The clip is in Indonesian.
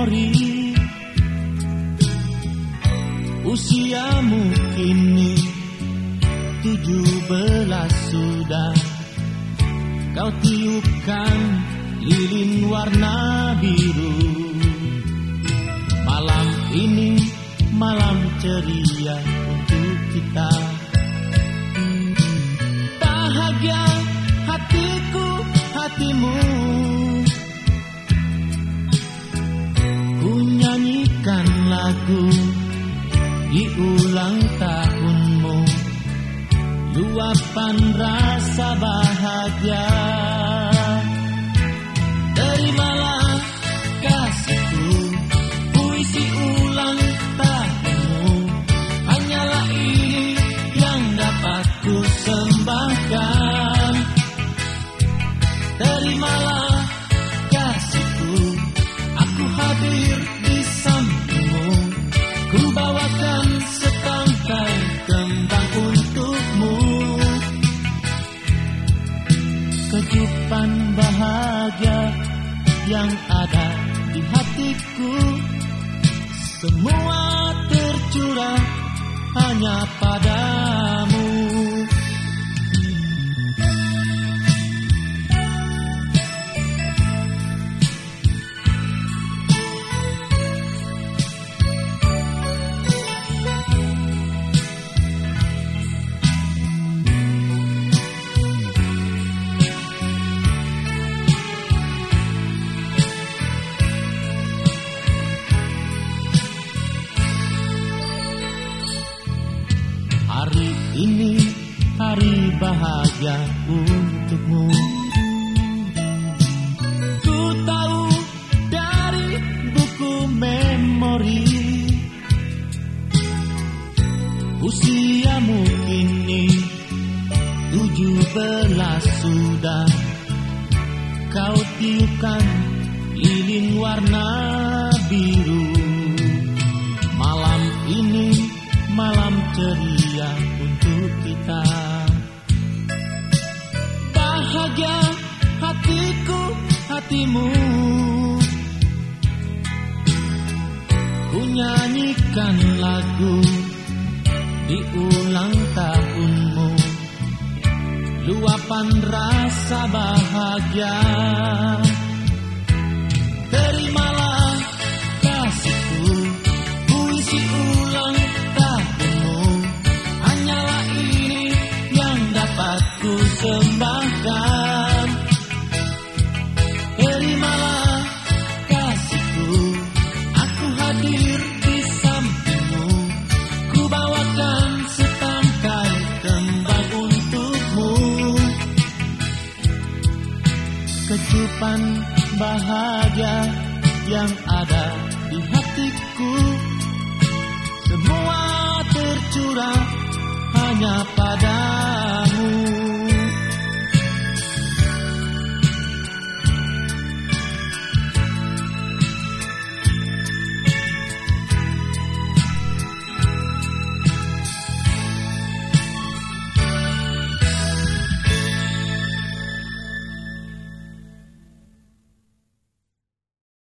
memori Usiamu kini tujuh belas sudah. Kau tiupkan lilin warna biru. Malam ini malam ceria untuk kita. Bahagia hatiku hatimu nyanyikan lagu di ulang tahunmu. Luapan rasa bahagia. Terimalah kasihku Puisi ulang tahunmu. Hanyalah ini yang dapat ku sembahkan Terimalah kasihku Aku hadir Kejupan bahagia yang ada di hatiku. Semua tercurah hanya padamu Hari ini hari bahagia untukmu. Ku tahu dari buku memori. Usiamu kini tujuh belas sudah. Kau tiupkan lilin warna biru. Malam ini malam ceria untuk kita. Bahagia hatiku hatimu. Ku nyanyikan lagu di ulang tahunmu. Luapan rasa bahagia Kecupan bahagia yang ada di hatiku. Semua tercurah hanya pada